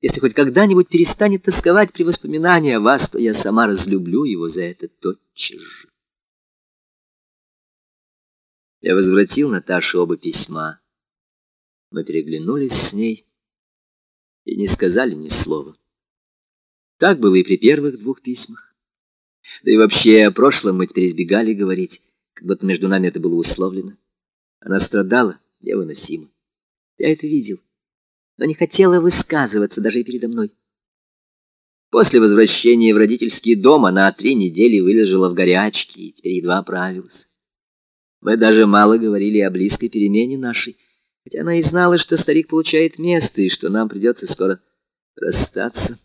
Если хоть когда-нибудь перестанет тосковать при воспоминании о вас, то я сама разлюблю его за это тотчас же. Я возвратил Наташе оба письма. Мы переглянулись с ней и не сказали ни слова. Так было и при первых двух письмах. Да и вообще о прошлом мы теперь избегали говорить, как будто между нами это было условлено. Она страдала невыносимо. Я это видел но не хотела высказываться даже и передо мной. После возвращения в родительский дом она три недели вылежала в горячке и теперь едва оправилась. Мы даже мало говорили о близкой перемене нашей, хотя она и знала, что старик получает место и что нам придется скоро расстаться.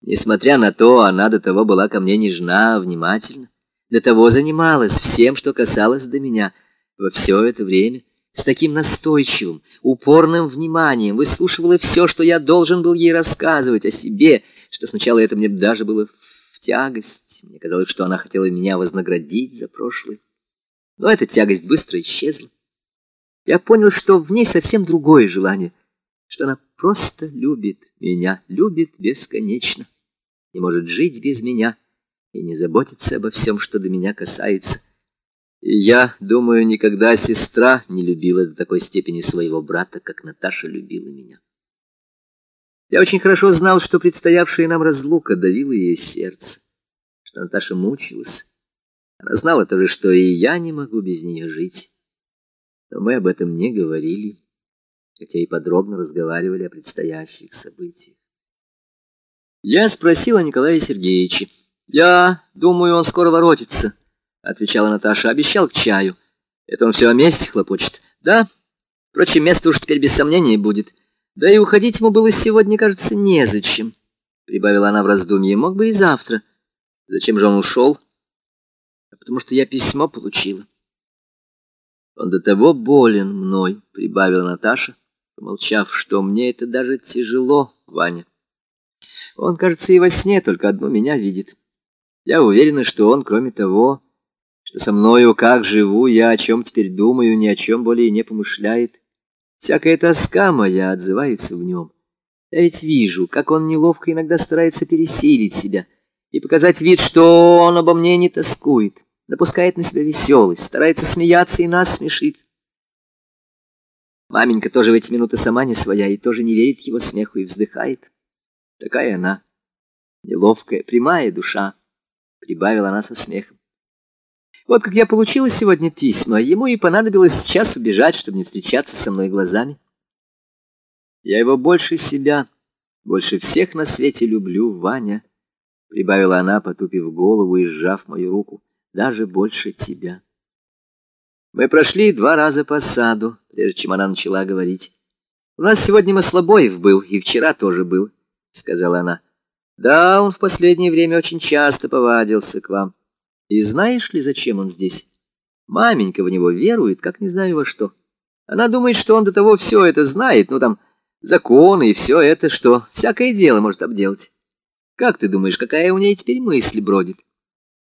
Несмотря на то, она до того была ко мне нежна, внимательна, до того занималась всем, что касалось до меня во все это время с таким настойчивым, упорным вниманием выслушивала все, что я должен был ей рассказывать о себе, что сначала это мне даже было в тягость. Мне казалось, что она хотела меня вознаградить за прошлое. Но эта тягость быстро исчезла. Я понял, что в ней совсем другое желание, что она просто любит меня, любит бесконечно, не может жить без меня и не заботится обо всем, что до меня касается. И я думаю, никогда сестра не любила до такой степени своего брата, как Наташа любила меня. Я очень хорошо знал, что предстоявшая нам разлука давила ей сердце, что Наташа мучилась. Она знала тоже, что и я не могу без нее жить. Но мы об этом не говорили, хотя и подробно разговаривали о предстоящих событиях. Я спросила Николая Сергеевича. Я думаю, он скоро воротится. — отвечала Наташа, — обещал к чаю. Это он все о месте хлопочет. Да, впрочем, место уж теперь без сомнения будет. Да и уходить ему было сегодня, кажется, незачем, — прибавила она в раздумье. Мог бы и завтра. Зачем же он ушел? А потому что я письмо получила. Он до того болен мной, — прибавила Наташа, помолчав, что мне это даже тяжело, Ваня. Он, кажется, и во сне только одну меня видит. Я уверена, что он, кроме того что со мною как живу я, о чем теперь думаю, ни о чем более не помышляет. Всякая тоска моя отзывается в нем. Я ведь вижу, как он неловко иногда старается пересилить себя и показать вид, что он обо мне не тоскует, напускает на себя веселость, старается смеяться и нас смешит. Маменька тоже в эти минуты сама не своя и тоже не верит его смеху и вздыхает. Такая она, неловкая, прямая душа, прибавила она со смехом. Вот как я получила сегодня письма, ему и понадобилось сейчас убежать, чтобы не встречаться со мной глазами. Я его больше себя, больше всех на свете люблю, Ваня, — прибавила она, потупив голову и сжав мою руку, — даже больше тебя. Мы прошли два раза по саду, прежде чем она начала говорить. У нас сегодня Маслобоев был, и вчера тоже был, — сказала она. Да, он в последнее время очень часто повадился к вам. И знаешь ли, зачем он здесь? Маменька в него верует, как не знаю во что. Она думает, что он до того все это знает, ну там законы и все это, что всякое дело может обделать. Как ты думаешь, какая у ней теперь мысль бродит?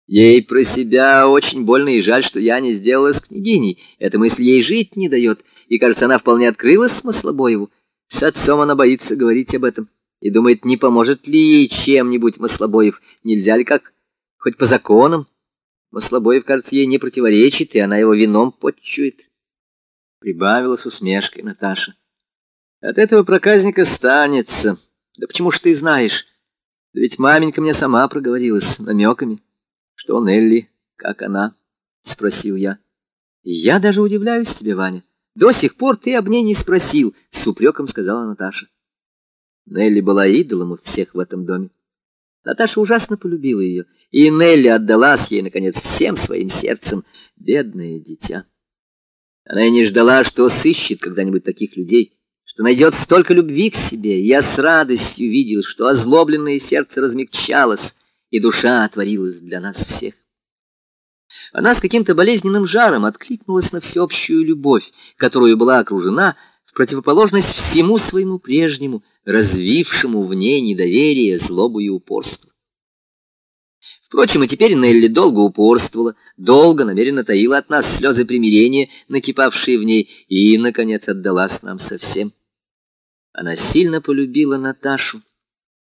Ей про себя очень больно и жаль, что я не сделала с княгиней. Эта мысль ей жить не дает, и, кажется, она вполне открылась Маслобоеву. С отцом она боится говорить об этом и думает, не поможет ли ей чем-нибудь Маслобоев, нельзя ли как, хоть по законам. Маслобоев, кажется, ей не противоречит, и она его вином подчует. Прибавила с усмешкой Наташа. От этого проказника станется. Да почему ж ты знаешь? Да ведь маменька мне сама проговорилась намеками, что он Элли, как она, — спросил я. Я даже удивляюсь тебе, Ваня. До сих пор ты об ней не спросил, — с упреком сказала Наташа. Нелли была идолом у всех в этом доме. Наташа ужасно полюбила ее, и Нелли отдалась ей, наконец, всем своим сердцем, бедное дитя. Она и не ждала, что сыщет когда-нибудь таких людей, что найдет столько любви к себе, я с радостью видел, что озлобленное сердце размягчалось, и душа отворилась для нас всех. Она с каким-то болезненным жаром откликнулась на всеобщую любовь, которую была окружена, противоположность всему своему прежнему, развившему в ней недоверие, злобу и упорство. Впрочем, и теперь Нелли долго упорствовала, долго намеренно таила от нас слезы примирения, накипавшие в ней, и, наконец, отдалась нам совсем. Она сильно полюбила Наташу